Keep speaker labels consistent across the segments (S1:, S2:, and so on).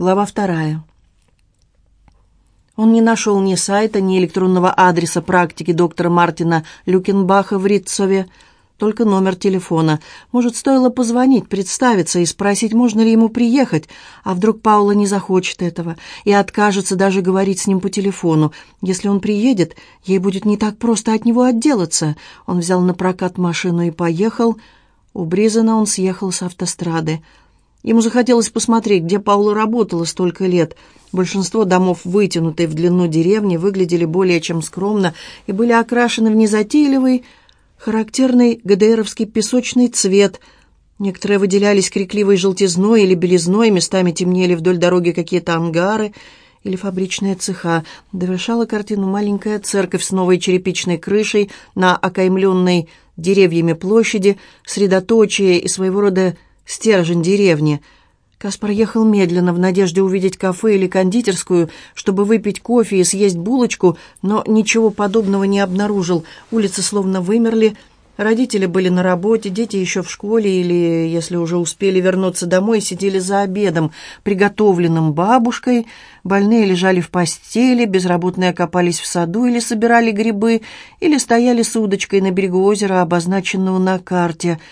S1: Глава вторая. Он не нашел ни сайта, ни электронного адреса практики доктора Мартина Люкенбаха в Ритцове, только номер телефона. Может, стоило позвонить, представиться и спросить, можно ли ему приехать, а вдруг Паула не захочет этого и откажется даже говорить с ним по телефону. Если он приедет, ей будет не так просто от него отделаться. Он взял на прокат машину и поехал. У Бризена он съехал с автострады. Ему захотелось посмотреть, где Паула работала столько лет. Большинство домов, вытянутые в длину деревни, выглядели более чем скромно и были окрашены в незатейливый, характерный ГДРовский песочный цвет. Некоторые выделялись крикливой желтизной или белизной, местами темнели вдоль дороги какие-то ангары или фабричные цеха. Довершала картину маленькая церковь с новой черепичной крышей на окаймленной деревьями площади, средоточие и своего рода стержень деревни. Каспар ехал медленно в надежде увидеть кафе или кондитерскую, чтобы выпить кофе и съесть булочку, но ничего подобного не обнаружил. Улицы словно вымерли, Родители были на работе, дети еще в школе или, если уже успели вернуться домой, сидели за обедом, приготовленным бабушкой. Больные лежали в постели, безработные копались в саду или собирали грибы, или стояли с удочкой на берегу озера, обозначенного на карте –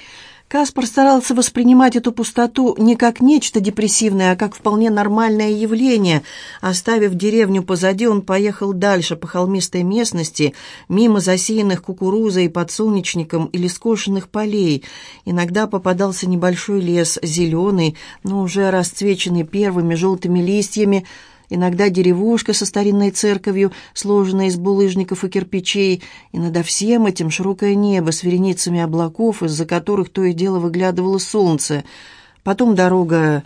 S1: Каспар старался воспринимать эту пустоту не как нечто депрессивное, а как вполне нормальное явление. Оставив деревню позади, он поехал дальше по холмистой местности, мимо засеянных кукурузой подсолнечником или скошенных полей. Иногда попадался небольшой лес, зеленый, но уже расцвеченный первыми желтыми листьями, иногда деревушка со старинной церковью, сложенной из булыжников и кирпичей, и над всем этим широкое небо с вереницами облаков, из-за которых то и дело выглядывало солнце. Потом дорога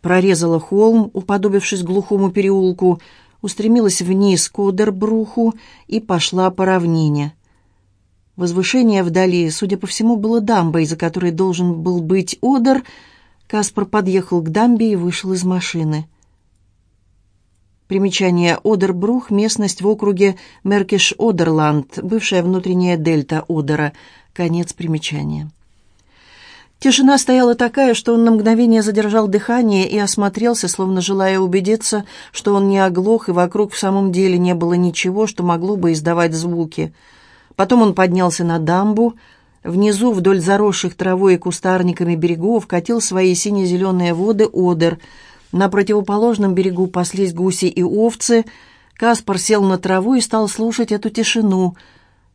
S1: прорезала холм, уподобившись глухому переулку, устремилась вниз к Одербруху и пошла по равнине. Возвышение вдали, судя по всему, было дамбой, за которой должен был быть Одер. Каспар подъехал к дамбе и вышел из машины. Примечание Одербрух – местность в округе Меркиш-Одерланд, бывшая внутренняя дельта Одера. Конец примечания. Тишина стояла такая, что он на мгновение задержал дыхание и осмотрелся, словно желая убедиться, что он не оглох, и вокруг в самом деле не было ничего, что могло бы издавать звуки. Потом он поднялся на дамбу. Внизу, вдоль заросших травой и кустарниками берегов, катил свои сине-зеленые воды Одер – на противоположном берегу паслись гуси и овцы. Каспар сел на траву и стал слушать эту тишину.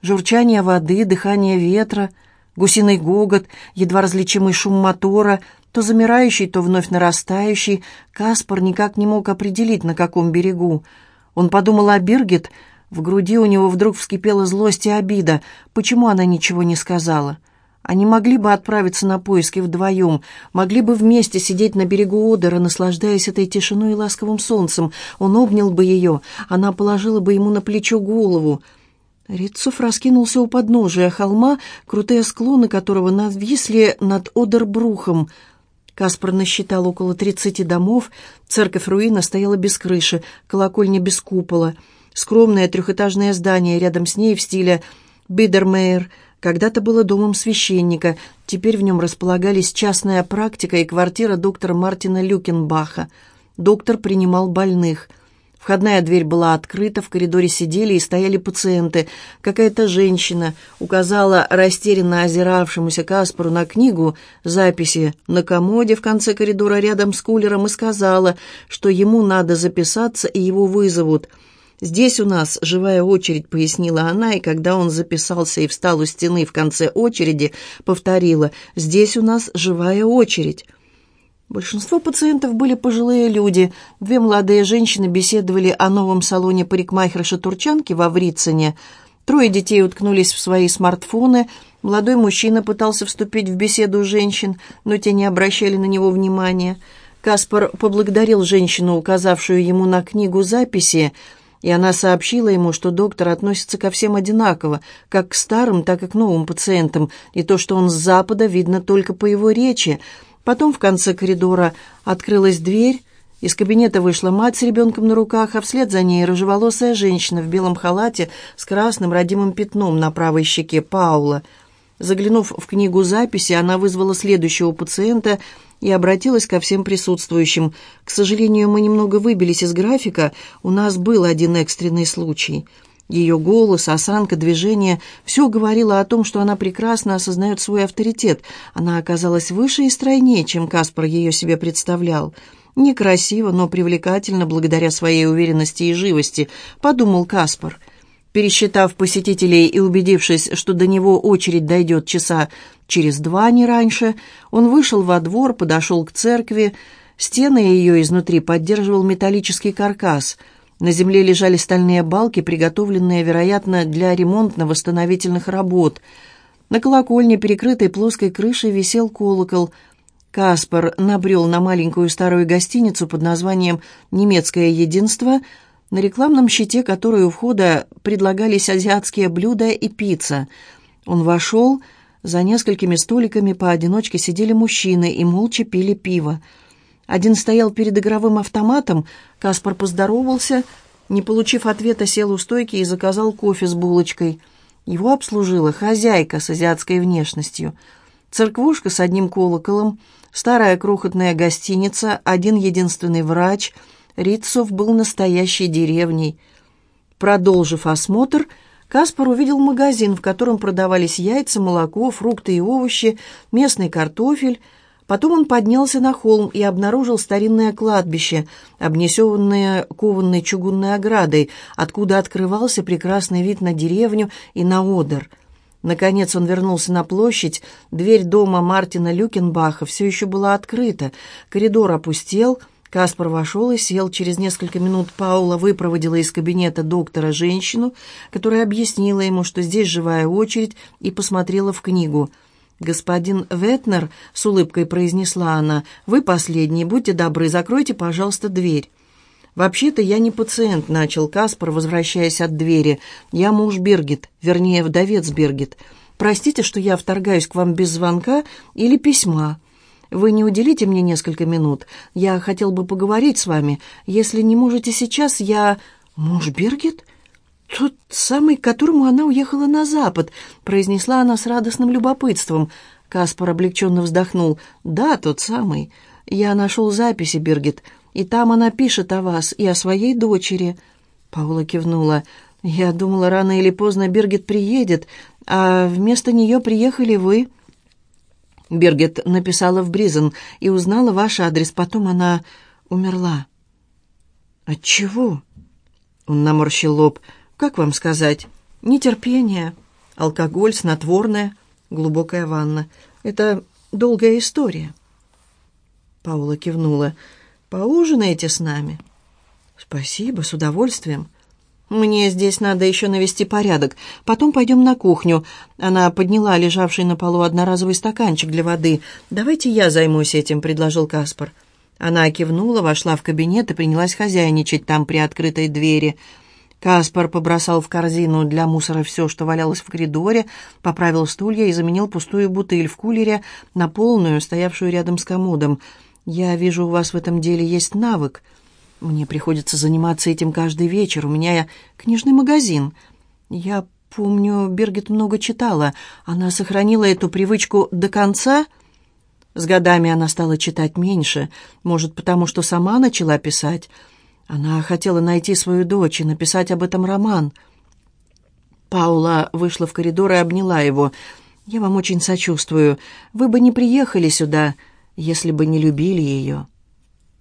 S1: Журчание воды, дыхание ветра, гусиный гогот, едва различимый шум мотора, то замирающий, то вновь нарастающий. Каспар никак не мог определить, на каком берегу. Он подумал о Биргит. В груди у него вдруг вскипела злость и обида. Почему она ничего не сказала? — они могли бы отправиться на поиски вдвоем, могли бы вместе сидеть на берегу Одера, наслаждаясь этой тишиной и ласковым солнцем. Он обнял бы ее, она положила бы ему на плечо голову. Рицов раскинулся у подножия холма, крутые склоны которого нависли над Одербрухом. Каспар насчитал около тридцати домов, церковь-руина стояла без крыши, колокольня без купола. Скромное трехэтажное здание рядом с ней в стиле «Бидермейер» — когда-то было домом священника, теперь в нем располагались частная практика и квартира доктора Мартина Люкенбаха. Доктор принимал больных. Входная дверь была открыта, в коридоре сидели и стояли пациенты. Какая-то женщина указала растерянно озиравшемуся Каспару на книгу записи на комоде в конце коридора рядом с кулером и сказала, что ему надо записаться и его вызовут – «Здесь у нас живая очередь», — пояснила она, и когда он записался и встал у стены в конце очереди, повторила, «Здесь у нас живая очередь». Большинство пациентов были пожилые люди. Две молодые женщины беседовали о новом салоне парикмахерши-турчанки во Врицене. Трое детей уткнулись в свои смартфоны. Молодой мужчина пытался вступить в беседу женщин, но те не обращали на него внимания. Каспар поблагодарил женщину, указавшую ему на книгу записи, и она сообщила ему, что доктор относится ко всем одинаково, как к старым, так и к новым пациентам, и то, что он с запада, видно только по его речи. Потом в конце коридора открылась дверь, из кабинета вышла мать с ребенком на руках, а вслед за ней рыжеволосая женщина в белом халате с красным родимым пятном на правой щеке Паула. Заглянув в книгу записи, она вызвала следующего пациента и обратилась ко всем присутствующим. «К сожалению, мы немного выбились из графика, у нас был один экстренный случай». Ее голос, осанка, движение – все говорило о том, что она прекрасно осознает свой авторитет. Она оказалась выше и стройнее, чем Каспар ее себе представлял. Некрасиво, но привлекательно благодаря своей уверенности и живости, подумал Каспар. Пересчитав посетителей и убедившись, что до него очередь дойдет часа через два, не раньше, он вышел во двор, подошел к церкви. Стены ее изнутри поддерживал металлический каркас – на земле лежали стальные балки, приготовленные, вероятно, для ремонтно-восстановительных работ. На колокольне, перекрытой плоской крышей, висел колокол. Каспар набрел на маленькую старую гостиницу под названием «Немецкое единство», на рекламном щите которой у входа предлагались азиатские блюда и пицца. Он вошел, за несколькими столиками поодиночке сидели мужчины и молча пили пиво. Один стоял перед игровым автоматом, Каспар поздоровался, не получив ответа, сел у стойки и заказал кофе с булочкой. Его обслужила хозяйка с азиатской внешностью. Церквушка с одним колоколом, старая крохотная гостиница, один единственный врач. Рицов был настоящей деревней. Продолжив осмотр, Каспар увидел магазин, в котором продавались яйца, молоко, фрукты и овощи, местный картофель — Потом он поднялся на холм и обнаружил старинное кладбище, обнесенное кованной чугунной оградой, откуда открывался прекрасный вид на деревню и на Одер. Наконец он вернулся на площадь, дверь дома Мартина Люкенбаха все еще была открыта, коридор опустел, Каспар вошел и сел. Через несколько минут Паула выпроводила из кабинета доктора женщину, которая объяснила ему, что здесь живая очередь, и посмотрела в книгу – «Господин Ветнер», — с улыбкой произнесла она, — «вы последний, будьте добры, закройте, пожалуйста, дверь». «Вообще-то я не пациент», — начал Каспар, возвращаясь от двери. «Я муж Бергет, вернее, вдовец Бергет. Простите, что я вторгаюсь к вам без звонка или письма. Вы не уделите мне несколько минут? Я хотел бы поговорить с вами. Если не можете сейчас, я...» «Муж Бергет?» «Тот самый, к которому она уехала на запад», — произнесла она с радостным любопытством. Каспар облегченно вздохнул. «Да, тот самый. Я нашел записи, Бергет, и там она пишет о вас и о своей дочери». Паула кивнула. «Я думала, рано или поздно Бергет приедет, а вместо нее приехали вы». Бергет написала в Бризен и узнала ваш адрес. Потом она умерла. «От чего?» Он наморщил лоб. Как вам сказать? Нетерпение, алкоголь, снотворное, глубокая ванна. Это долгая история. Паула кивнула. «Поужинаете с нами?» «Спасибо, с удовольствием». «Мне здесь надо еще навести порядок. Потом пойдем на кухню». Она подняла лежавший на полу одноразовый стаканчик для воды. «Давайте я займусь этим», — предложил Каспар. Она кивнула, вошла в кабинет и принялась хозяйничать там при открытой двери. Каспар побросал в корзину для мусора все, что валялось в коридоре, поправил стулья и заменил пустую бутыль в кулере на полную, стоявшую рядом с комодом. «Я вижу, у вас в этом деле есть навык. Мне приходится заниматься этим каждый вечер. У меня книжный магазин. Я помню, Бергет много читала. Она сохранила эту привычку до конца?» С годами она стала читать меньше, может, потому что сама начала писать. Она хотела найти свою дочь и написать об этом роман. Паула вышла в коридор и обняла его. «Я вам очень сочувствую. Вы бы не приехали сюда, если бы не любили ее».